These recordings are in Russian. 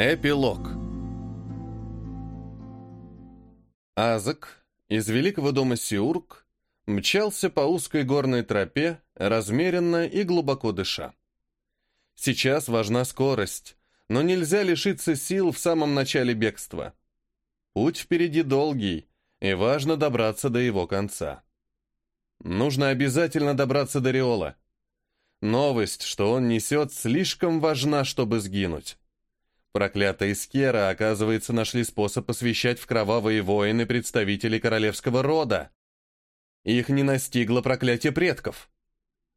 Эпилог Азак из великого дома Сиург мчался по узкой горной тропе, размеренно и глубоко дыша. Сейчас важна скорость, но нельзя лишиться сил в самом начале бегства. Путь впереди долгий, и важно добраться до его конца. Нужно обязательно добраться до Риола. Новость, что он несет, слишком важна, чтобы сгинуть. Проклятые Скера, оказывается, нашли способ посвящать в кровавые войны представителей королевского рода. Их не настигло проклятие предков.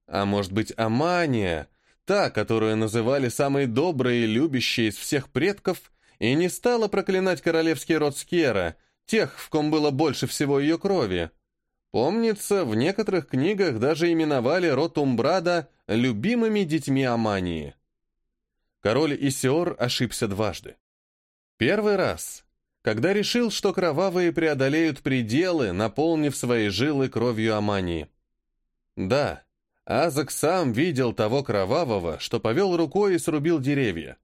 А может быть, Амания, та, которую называли самой доброй и любящей из всех предков, и не стала проклинать королевский род Скера, тех, в ком было больше всего ее крови. Помнится, в некоторых книгах даже именовали род Умбрада любимыми детьми Амании король Исиор ошибся дважды. Первый раз, когда решил, что кровавые преодолеют пределы, наполнив свои жилы кровью Амании. Да, Азак сам видел того кровавого, что повел рукой и срубил деревья.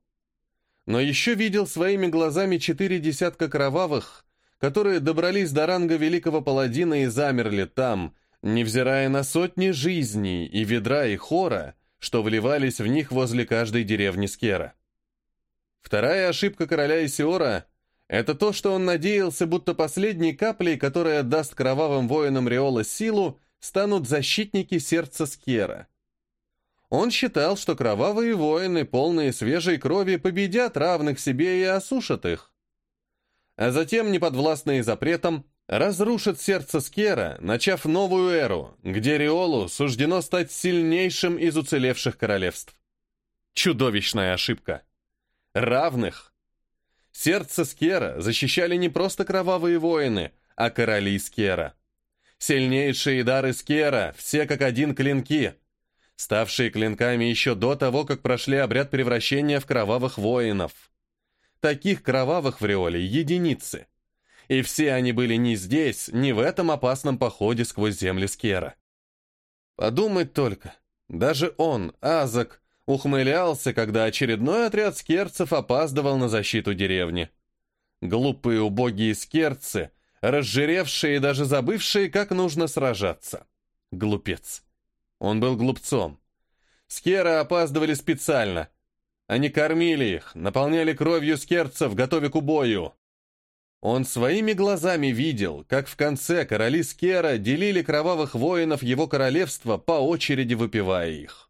Но еще видел своими глазами четыре десятка кровавых, которые добрались до ранга великого паладина и замерли там, невзирая на сотни жизней и ведра и хора, что вливались в них возле каждой деревни Скера. Вторая ошибка короля Исиора — это то, что он надеялся, будто последней каплей, которая даст кровавым воинам Риола силу, станут защитники сердца Скера. Он считал, что кровавые воины, полные свежей крови, победят равных себе и осушат их. А затем, неподвластные запретом, разрушит сердце Скера, начав новую эру, где Риолу суждено стать сильнейшим из уцелевших королевств. Чудовищная ошибка. Равных. Сердце Скера защищали не просто кровавые воины, а короли Скера. Сильнейшие дары Скера, все как один клинки, ставшие клинками еще до того, как прошли обряд превращения в кровавых воинов. Таких кровавых в Риоле единицы – и все они были не здесь, не в этом опасном походе сквозь земли Скера. Подумать только, даже он, Азак, ухмылялся, когда очередной отряд скерцев опаздывал на защиту деревни. Глупые убогие скерцы, разжиревшие и даже забывшие, как нужно сражаться. Глупец. Он был глупцом. Скеры опаздывали специально. Они кормили их, наполняли кровью скерцев, готовя к убою. Он своими глазами видел, как в конце короли Скера делили кровавых воинов его королевства, по очереди выпивая их.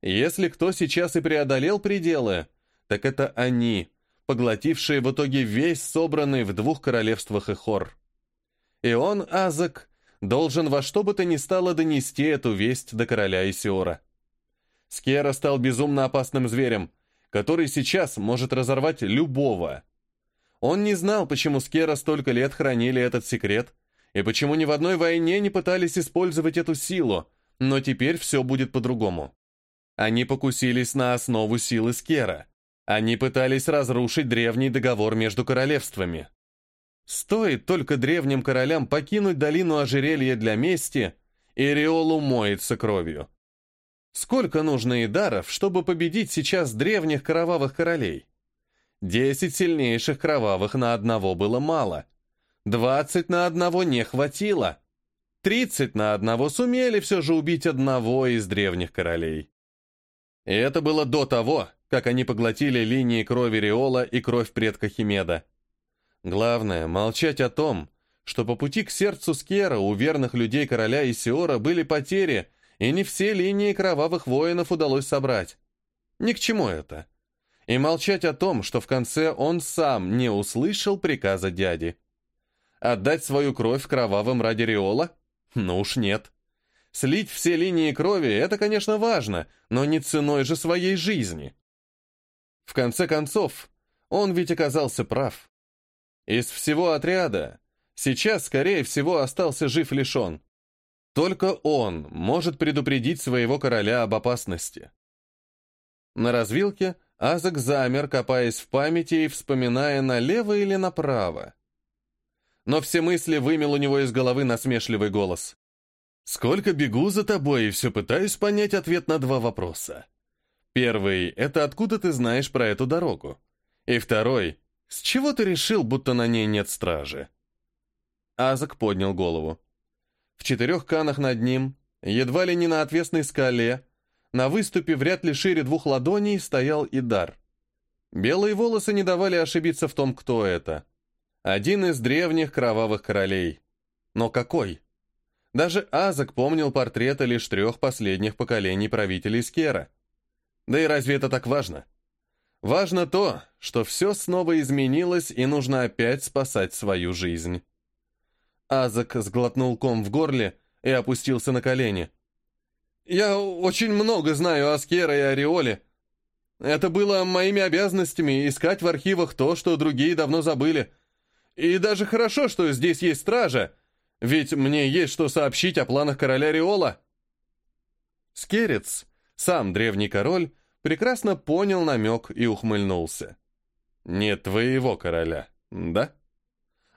Если кто сейчас и преодолел пределы, так это они, поглотившие в итоге весь собранный в двух королевствах Эхор. И он, Азак, должен во что бы то ни стало донести эту весть до короля Исиора. Скера стал безумно опасным зверем, который сейчас может разорвать любого, он не знал, почему Скера столько лет хранили этот секрет, и почему ни в одной войне не пытались использовать эту силу, но теперь все будет по-другому. Они покусились на основу силы Скера. Они пытались разрушить древний договор между королевствами. Стоит только древним королям покинуть долину ожерелья для мести, и Риолу моется кровью. Сколько нужно идаров, чтобы победить сейчас древних кровавых королей? Десять сильнейших кровавых на одного было мало. Двадцать на одного не хватило. Тридцать на одного сумели все же убить одного из древних королей. И это было до того, как они поглотили линии крови Риола и кровь предка Химеда. Главное — молчать о том, что по пути к сердцу Скера у верных людей короля Исиора были потери, и не все линии кровавых воинов удалось собрать. Ни к чему это и молчать о том, что в конце он сам не услышал приказа дяди. Отдать свою кровь кровавым ради Риола? Ну уж нет. Слить все линии крови — это, конечно, важно, но не ценой же своей жизни. В конце концов, он ведь оказался прав. Из всего отряда сейчас, скорее всего, остался жив лишь. Только он может предупредить своего короля об опасности. На развилке — Азак замер, копаясь в памяти и вспоминая, налево или направо. Но все мысли вымел у него из головы насмешливый голос. «Сколько бегу за тобой и все пытаюсь понять ответ на два вопроса. Первый — это откуда ты знаешь про эту дорогу? И второй, с чего ты решил, будто на ней нет стражи? Азак поднял голову. В четырех канах над ним, едва ли не на отвесной скале, на выступе вряд ли шире двух ладоней стоял Идар. Белые волосы не давали ошибиться в том, кто это. Один из древних кровавых королей. Но какой? Даже Азак помнил портреты лишь трех последних поколений правителей Скера. Да и разве это так важно? Важно то, что все снова изменилось и нужно опять спасать свою жизнь. Азак сглотнул ком в горле и опустился на колени. «Я очень много знаю о Скера и Ореоле. Это было моими обязанностями искать в архивах то, что другие давно забыли. И даже хорошо, что здесь есть стража, ведь мне есть что сообщить о планах короля Риола». Скерец, сам древний король, прекрасно понял намек и ухмыльнулся. «Не твоего короля, да?»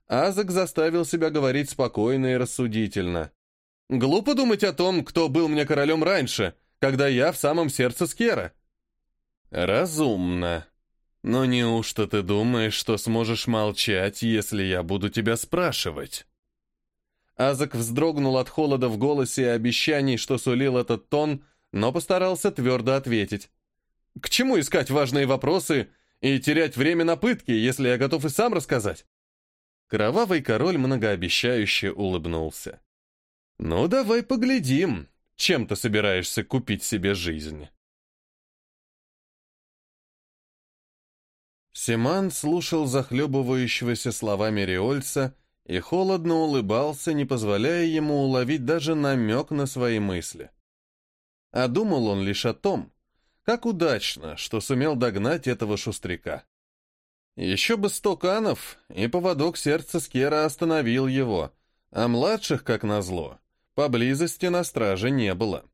Азак заставил себя говорить спокойно и рассудительно. «Глупо думать о том, кто был мне королем раньше, когда я в самом сердце Скера». «Разумно. Но неужто ты думаешь, что сможешь молчать, если я буду тебя спрашивать?» Азак вздрогнул от холода в голосе и обещаний, что сулил этот тон, но постарался твердо ответить. «К чему искать важные вопросы и терять время на пытки, если я готов и сам рассказать?» Кровавый король многообещающе улыбнулся. «Ну, давай поглядим, чем ты собираешься купить себе жизнь». Симан слушал захлебывающегося словами Риольца и холодно улыбался, не позволяя ему уловить даже намек на свои мысли. А думал он лишь о том, как удачно, что сумел догнать этого шустряка. Еще бы сто канов, и поводок сердца Скера остановил его, а младших, как назло, поблизости на страже не было.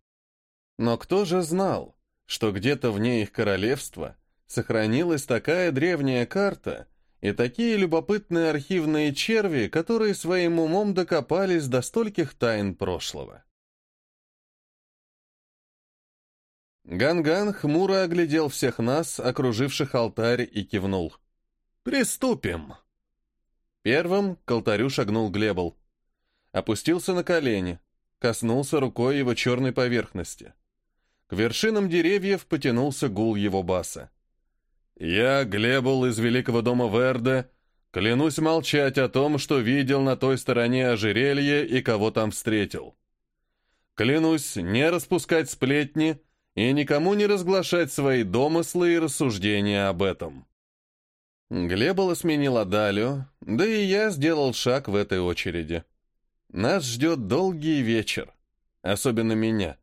Но кто же знал, что где-то вне их королевства сохранилась такая древняя карта и такие любопытные архивные черви, которые своим умом докопались до стольких тайн прошлого. Ганган хмуро оглядел всех нас, окруживших алтарь, и кивнул. «Приступим!» Первым к алтарю шагнул Глебл. Опустился на колени, коснулся рукой его черной поверхности. К вершинам деревьев потянулся гул его баса. «Я, Глебл из Великого дома Верде, клянусь молчать о том, что видел на той стороне ожерелье и кого там встретил. Клянусь не распускать сплетни и никому не разглашать свои домыслы и рассуждения об этом». Глебола сменила Далю, да и я сделал шаг в этой очереди. Нас ждет долгий вечер, особенно меня.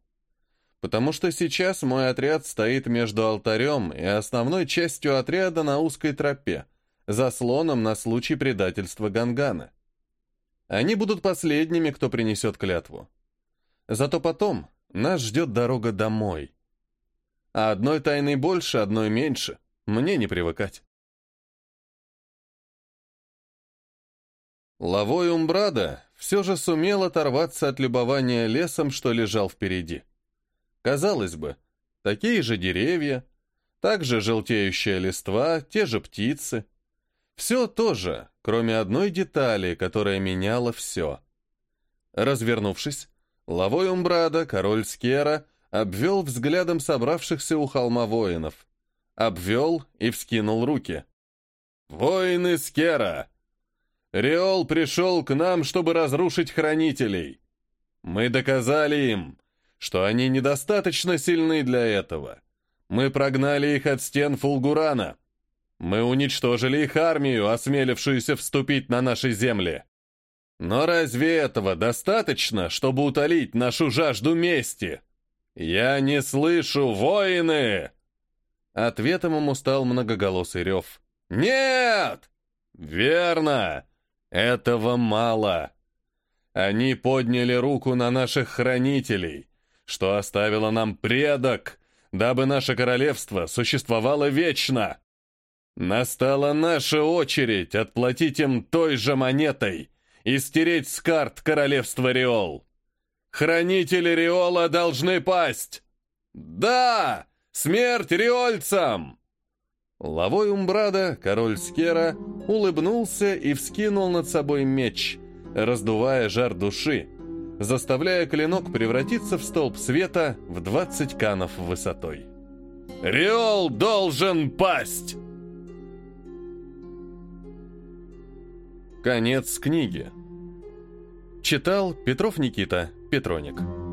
Потому что сейчас мой отряд стоит между алтарем и основной частью отряда на узкой тропе, заслоном на случай предательства Гангана. Они будут последними, кто принесет клятву. Зато потом нас ждет дорога домой. А одной тайны больше, одной меньше. Мне не привыкать. Лавой Умбрада все же сумел оторваться от любования лесом, что лежал впереди. Казалось бы, такие же деревья, также желтеющая листва, те же птицы. Все то же, кроме одной детали, которая меняла все. Развернувшись, Лавой Умбрада, король Скера, обвел взглядом собравшихся у холма воинов. Обвел и вскинул руки. «Воины Скера!» Риол пришел к нам, чтобы разрушить хранителей. Мы доказали им, что они недостаточно сильны для этого. Мы прогнали их от стен Фулгурана. Мы уничтожили их армию, осмелившуюся вступить на наши земли. Но разве этого достаточно, чтобы утолить нашу жажду мести? Я не слышу, воины!» Ответом ему стал многоголосый рев. «Нет!» «Верно! Этого мало. Они подняли руку на наших хранителей, что оставило нам предок, дабы наше королевство существовало вечно. Настала наша очередь отплатить им той же монетой и стереть с карт королевства Риол. Хранители Риола должны пасть! Да! Смерть риольцам! Лавой Умбрада, король Скера, улыбнулся и вскинул над собой меч, раздувая жар души, заставляя клинок превратиться в столб света в 20 канов высотой. «Риол должен пасть!» Конец книги. Читал Петров Никита, Петроник.